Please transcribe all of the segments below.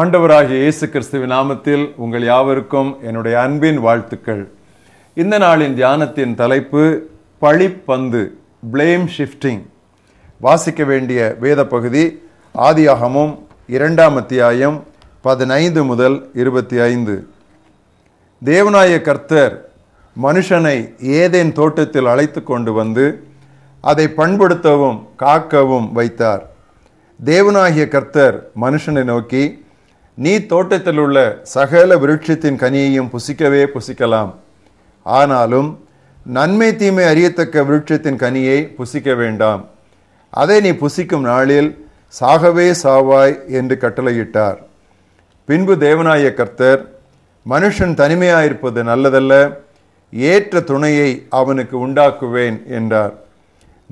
ஆண்டவராகிய இயேசு கிறிஸ்துவின் நாமத்தில் உங்கள் யாவருக்கும் என்னுடைய அன்பின் வாழ்த்துக்கள். இந்த நாளின் தியானத்தின் தலைப்பு பழிப்பந்து பிளேம் ஷிஃப்டிங் வாசிக்க வேண்டிய வேத பகுதி ஆதியாகமும் இரண்டாம் அத்தியாயம் பதினைந்து முதல் இருபத்தி ஐந்து தேவநாய கர்த்தர் மனுஷனை ஏதேன் தோட்டத்தில் அழைத்து கொண்டு வந்து அதை பண்படுத்தவும் காக்கவும் வைத்தார். தேவனாகிய கர்த்தர் மனுஷனை நோக்கி நீ தோட்டத்தில் உள்ள சகல விருட்சத்தின் கனியையும் புசிக்கவே புசிக்கலாம். ஆனாலும் நன்மை தீமை அறியத்தக்க விருட்சத்தின் கனியை புசிக்க வேண்டாம். அதை நீ புசிக்கும் நாளில் சாகவே சாவாய் என்று கட்டளையிட்டார். பின்பு தேவனாய கர்த்தர் மனுஷன் தனிமையாயிருப்பது நல்லதல்ல ஏற்ற துணையை அவனுக்கு உண்டாக்குவேன் என்றார்.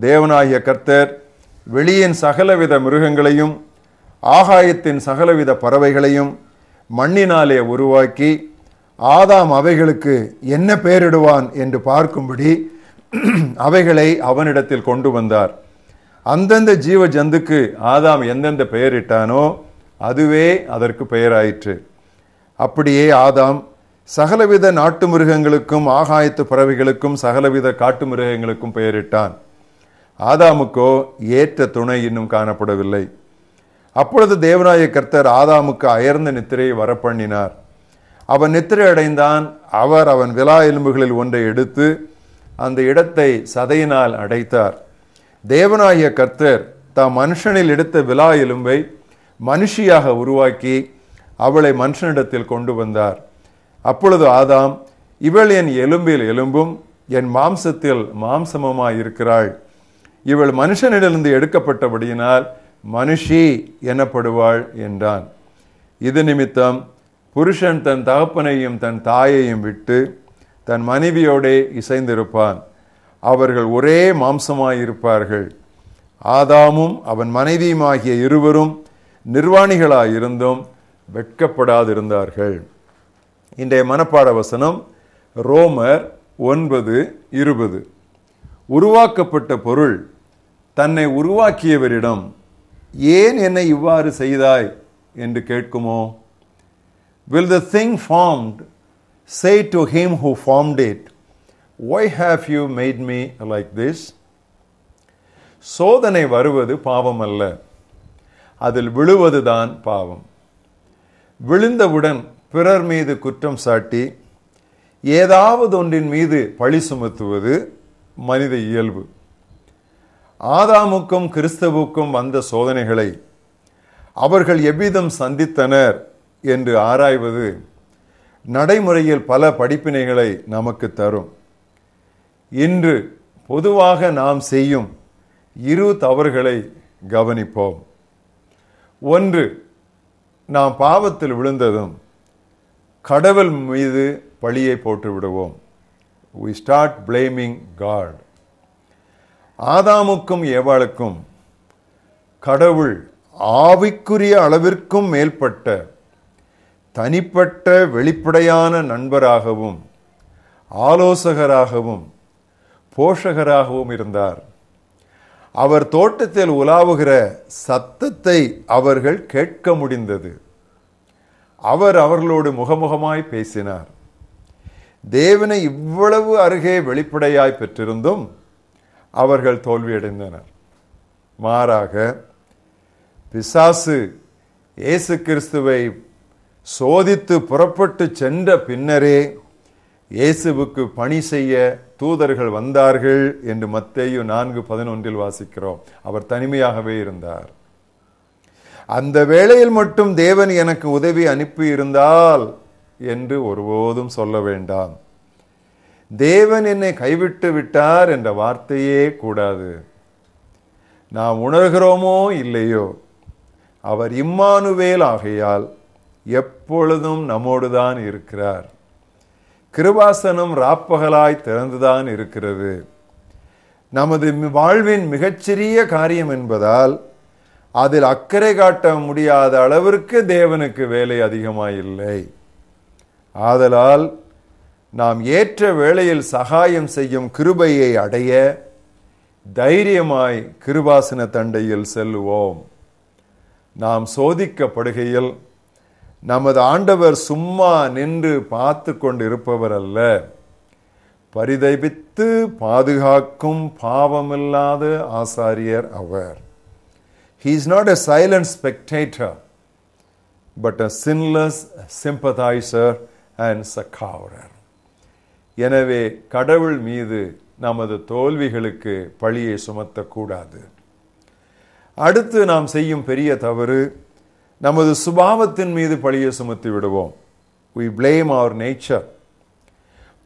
தேவனாகிய கர்த்தர் வெளியின் சகலவித மிருகங்களையும் ஆகாயத்தின் சகலவித பறவைகளையும் மண்ணினாலே உருவாக்கி ஆதாம் அவைகளுக்கு என்ன பெயரிடுவான் என்று பார்க்கும்படி அவைகளை அவனிடத்தில் கொண்டு வந்தார். அந்தந்த ஜீவ ஜந்துக்கு ஆதாம் எந்தெந்த பெயரிட்டானோ அதுவே அதற்கு பெயராயிற்று. அப்படியே ஆதாம் சகலவித நாட்டு மிருகங்களுக்கும் ஆகாயத்து பறவைகளுக்கும் சகலவித காட்டு மிருகங்களுக்கும் பெயரிட்டான். ஆதாமுக்கோ ஏற்ற துணை இன்னும் காணப்படவில்லை. அப்பொழுது தேவநாய கர்த்தர் ஆதாமுக்கு அயர்ந்த நித்திரையை வரப்பண்ணினார். அவன் நித்திரை அடைந்தான். அவர் அவன் விலா எலும்புகளில் ஒன்றை எடுத்து அந்த இடத்தை சதையினால் அடைத்தார். தேவனாகிய கர்த்தர் தாம் மனுஷனில் எடுத்த விலா எலும்பை மனுஷியாக உருவாக்கி அவளை மனுஷனிடத்தில் கொண்டு வந்தார். அப்பொழுது ஆதாம் இவள் என் எலும்பில் எலும்பும் என் மாம்சத்தில் மாம்சமுமாயிருக்கிறாள். இவள் மனுஷனிடமிருந்து எடுக்கப்பட்டபடியினால் மனுஷி எனப்படுவாள் என்றான். இது நிமித்தம் புருஷன் தன் தகப்பனையும் தன் தாயையும் விட்டு தன் மனைவியோடே இசைந்திருப்பான். அவர்கள் ஒரே மாம்சமாயிருப்பார்கள். ஆதாமும் அவன் மனைவியுமாகிய இருவரும் நிர்வாணிகளாயிருந்தும் வெட்கப்படாதிருந்தார்கள். இன்றைய மனப்பாட வசனம் ரோமர் ஒன்பது இருபது. உருவாக்கப்பட்ட பொருள் தன்னை உருவாக்கியவரிடம் ஏன் என்னை இவ்வாறு செய்தாய் என்று கேட்குமோ? Will the thing formed say to him who formed it why have you made me like this சோதனை வருவது பாவம் அல்ல அதில் விழுவதுதான் பாவம். விழுந்தவுடன் பிறர் மீது குற்றம் சாட்டி ஏதாவது ஒன்றின் மீது பழி சுமத்துவது மனித இயல்பு. ஆதாமுக்கும் கிறிஸ்தவுக்கும் வந்த சோதனைகளை அவர்கள் எவ்விதம் சந்தித்தனர் என்று ஆராய்வது நடைமுறையில் பல படிப்பினைகளை நமக்கு தரும். இன்று பொதுவாக நாம் செய்யும் இரு தவறுகளை கவனிப்போம். ஒன்று நாம் பாவத்தில் விழுந்ததும் கடவுள் மீது பழியை போட்டு விடுவோம் வி ஸ்டார்ட் பிளேமிங் காட் ஆதாமுக்கும் ஏவாளுக்கும் கடவுள் ஆவிக்குரிய அளவிற்கும் மேற்பட்ட தனிப்பட்ட வெளிப்படையான நண்பராகவும் ஆலோசகராகவும் போஷகராகவும் இருந்தார். அவர் தோட்டத்தில் உலாவுகிற சத்தத்தை அவர்கள் கேட்க முடிந்தது. அவர் அவர்களோடு முகமுகமாய் பேசினார். தேவனை இவ்வளவு அருகே வெளிப்படையாய் பெற்றிருந்தும் அவர்கள் தோல்வியடைந்தனர். மாறாக பிசாசு இயேசு கிறிஸ்துவை சோதித்து புறப்பட்டு சென்ற பின்னரே இயேசுவுக்கு பணி செய்ய தூதர்கள் வந்தார்கள் என்று மத்தேயு நான்கு பதினொன்றில் வாசிக்கிறோம். அவர் தனிமையாகவே இருந்தார். அந்த வேளையில் மட்டும் தேவன் எனக்கு உதவி அனுப்பி இருந்தால் என்று ஒருபோதும் சொல்ல வேண்டாம். தேவன் என்னை கைவிட்டு விட்டார் என்ற வார்த்தையே கூடாது. நாம் உணர்கிறோமோ இல்லையோ? அவர் இம்மானுவேல் ஆகையால் எப்பொழுதும் நம்மோடுதான் இருக்கிறார். கிருபாசனம் ராப்பகலாய் திறந்துதான் இருக்கிறது. நமது வாழ்வின் மிகச்சிறிய காரியம் என்பதால் அதில் அக்கறை காட்ட முடியாத அளவிற்கு தேவனுக்கு வேலை அதிகமாயில்லை. ஆதலால் நாம் ஏற்ற வேளையில் சகாயம் செய்யும் கிருபையை அடைய தைரியமாய் கிருபாசன தண்டையில் செல்லுவோம். நாம் சோதிக்கப்படுகையில் நமது ஆண்டவர் சும்மா நின்று பார்த்து கொண்டு இருப்பவர் அல்ல பரிதபித்து பாதுகாக்கும் பாவமில்லாத ஆசாரியர் அவர். He is not a silent spectator but a sinless sympathiser and சக்காவரர் எனவே கடவுள் மீது நமது தோல்விகளுக்கு பழியை சுமத்தக்கூடாது. அடுத்து நாம் செய்யும் பெரிய தவறு நமது சுபாவத்தின் மீது பழியை சுமத்தி விடுவோம். வி பிளேம் அவர் நேச்சர்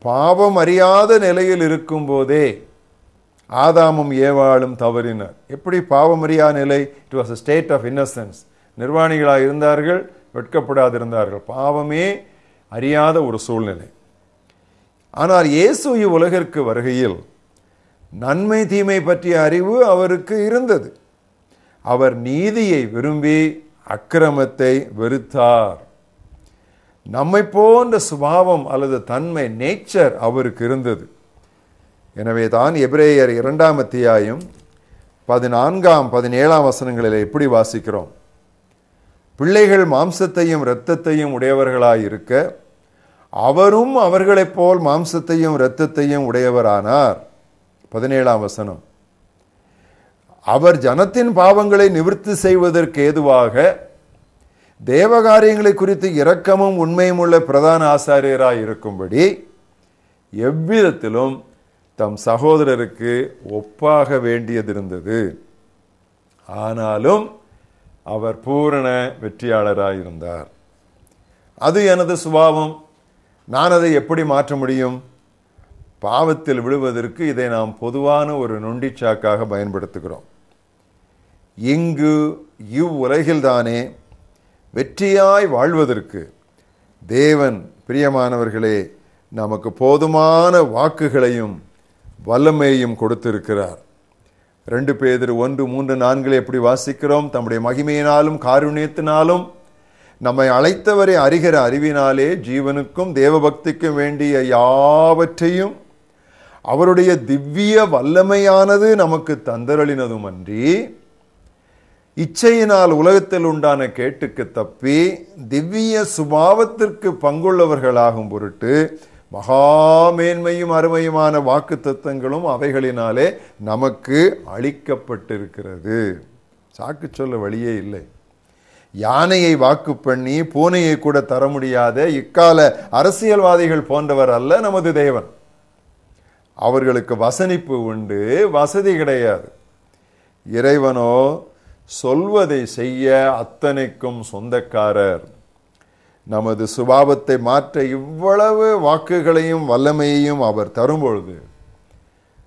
பாவம் அறியாத நிலையில் இருக்கும் போதே ஆதாமும் ஏவாளும் தவறினர் எப்படி பாவம் அறியா நிலை? It was state of innocence நிர்வாணிகளாக இருந்தார்கள் வெட்கப்படாதிருந்தார்கள். பாவமே அறியாத ஒரு சூழ்நிலை. ஆனால் இயேசு இவ்வுலகிற்கு வருகையில் நன்மை தீமை பற்றிய அறிவு அவருக்கு இருந்தது. அவர் நீதியை விரும்பி அக்கிரமத்தை வெறுத்தார். நம்மை போன்ற சுபாவம் அல்லது தன்மை நேச்சர் அவருக்கு இருந்தது. எனவே தான் எபிரேயர் இரண்டாம் அத்தியாயம் பதினான்காம் பதினேழாம் வசனங்களில் எப்படி வாசிக்கிறோம். பிள்ளைகள் மாம்சத்தையும் இரத்தத்தையும் உடையவர்களாயிருக்க அவரும் அவர்களைப் போல் மாம்சத்தையும் இரத்தத்தையும் உடையவரானார். பதினேழாம் வசனம். அவர் ஜனத்தின் பாவங்களை நிவர்த்தி செய்வதற்கு ஏதுவாக தேவகாரியங்களை குறித்து இரக்கமும் உண்மையும் உள்ள பிரதான ஆசாரியராக இருக்கும்படி எவ்விதத்திலும் தம் சகோதரருக்கு ஒப்பாக வேண்டியதிருந்தது. ஆனாலும் அவர் பூரண வெற்றியாளராக இருந்தார் அது எனது சுபாவம். நான் அதை எப்படி மாற்ற முடியும்? பாவத்தில் விழுவதற்கு இதை நாம் பொதுவான ஒரு நொண்டிச்சாக்காக பயன்படுத்துகிறோம். இங்கு இவ்வுலகில்தானே வெற்றியாய் வாழ்வதற்கு தேவன் பிரியமானவர்களே நமக்கு போதுமான வாக்குகளையும் வல்லமையையும் கொடுத்திருக்கிறார். ரெண்டு பேர் ஒன்று மூன்று நான்கில் எப்படி வாசிக்கிறோம்? தம்முடைய மகிமையினாலும் காருண்யத்தினாலும் நம்மை அழைத்தவரை அறிகிற அறிவினாலே ஜீவனுக்கும் தேவபக்திக்கும் வேண்டிய யாவற்றையும் அவருடைய திவ்ய வல்லமையானது நமக்கு தந்தரளினதும் அன்றி இச்சையினால் உலகத்தில் உண்டான கேட்டுக்கு தப்பி திவ்ய சுபாவத்திற்கு பங்குள்ளவர்களாகும் பொருட்டு மகாமேன்மையும் அருமையுமான வாக்கு தத்துவங்களும் அவைகளினாலே நமக்கு அளிக்கப்பட்டிருக்கிறது. சாக்கு சொல்ல வழியே இல்லை. யானையை வாக்கு பண்ணி பூனையை கூட தர முடியாத இக்கால அரசியல்வாதிகள் போன்றவர் அல்ல நமது தேவன். அவர்களுக்கு வசனிப்பு உண்டு வசதி கிடையாது. இறைவனோ சொல்வதை செய்ய அத்தனைக்கும் சொந்தக்காரர். நமது சுபாவத்தை மாற்ற இவ்வளவு வாக்குகளையும் வல்லமையையும் அவர் தரும்பொழுது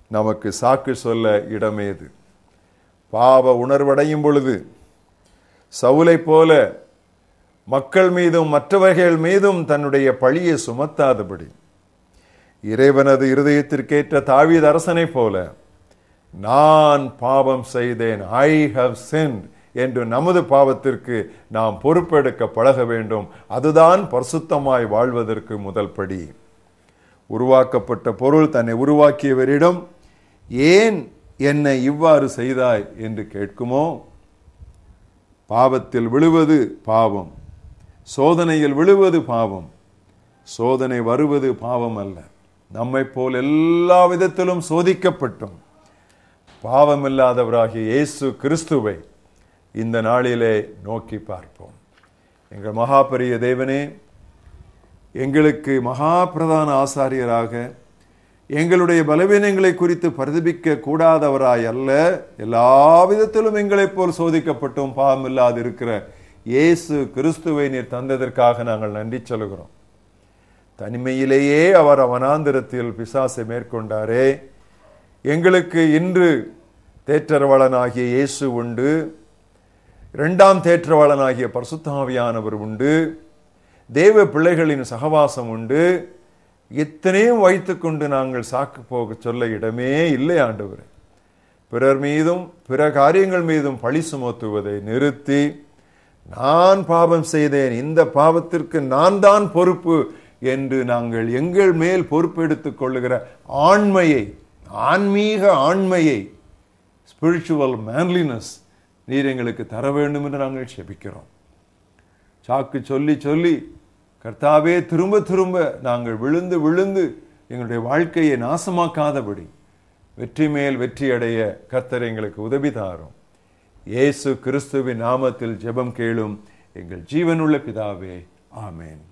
நமக்கு சாக்கு சொல்ல இடமேது. பாவ உணர்வடையும் பொழுது சவுலை போல மக்கள் மீதும் மற்றவர்கள் மீதும் தன்னுடைய பழியை சுமத்தாதபடி. இறைவனது இருதயத்திற்கேற்ற தாவீத அரசனை போல நான் பாவம் செய்தேன் ஐ ஹவ் சென்ட் என்று நமது பாவத்திற்கு நாம் பொறுப்பெடுக்க பழக வேண்டும். அதுதான் பரிசுத்தமாய் வாழ்வதற்கு முதல் படி. உருவாக்கப்பட்ட பொருள் தன்னை உருவாக்கியவரிடம் ஏன் என்னை இவ்வாறு செய்தாய்? என்று கேட்குமோ? பாவத்தில் விழுவது பாவம். சோதனையில் விழுவது பாவம். சோதனை வருவது பாவம் அல்ல. நம்மை போல் எல்லா விதத்திலும் சோதிக்கப்பட்டோம். பாவமில்லாதவராகிய இயேசு கிறிஸ்துவை இந்த நாளிலே நோக்கி பார்ப்போம். எங்கள் மகாபரிய தேவனே எங்களுக்கு மகா பிரதான ஆசாரியராக எங்களுடைய பலவீனங்களை குறித்து பிரதிபிக்க கூடாதவராய் அல்ல. எல்லா விதத்திலும் எங்களைப் போல் சோதிக்கப்பட்டும் பாவமில்லாது இருக்கிற இயேசு கிறிஸ்துவை நீர் தந்ததற்காக நாங்கள் நன்றி சொல்கிறோம் தனிமையிலேயே அவர் அவனாந்திரத்தில் பிசாசை மேற்கொண்டாரே. எங்களுக்கு இன்று தேற்றரவாளனாகிய இயேசு உண்டு. இரண்டாம் தேற்றவாளனாகிய பரசுத்தாவியானவர் உண்டு. தேவ பிள்ளைகளின் சகவாசம் உண்டு. இத்தனையும் வைத்துக்கொண்டு நாங்கள் சாக்கு போக சொல்ல இடமே இல்லை ஆண்டவரே. பிறர் மீதும் பிற காரியங்கள் மீதும் பழி சுமத்துவதை நிறுத்தி நான் பாவம் செய்தேன் இந்த பாவத்திற்கு நான் தான் பொறுப்பு என்று நாங்கள் எங்கள் மேல் பொறுப்பெடுத்துக் கொள்ளுகிற ஆண்மையை ஆன்மீக ஆண்மையை ஸ்பிரிச்சுவல் மேன்லினஸ் நீர் எங்களுக்கு தர வேண்டும் என்று நாங்கள் செபிக்கிறோம். சாக்கு சொல்லி சொல்லி கர்த்தாவே திரும்ப திரும்ப நாங்கள் விழுந்து விழுந்து எங்களுடைய வாழ்க்கையை நாசமாக்காதபடி வெற்றி மேல் வெற்றி அடைய கர்த்தர் எங்களுக்கு உதவி தாரும். இயேசு கிறிஸ்துவின் நாமத்தில் ஜெபம் கேளும் எங்கள் ஜீவனுள்ள பிதாவே ஆமேன்.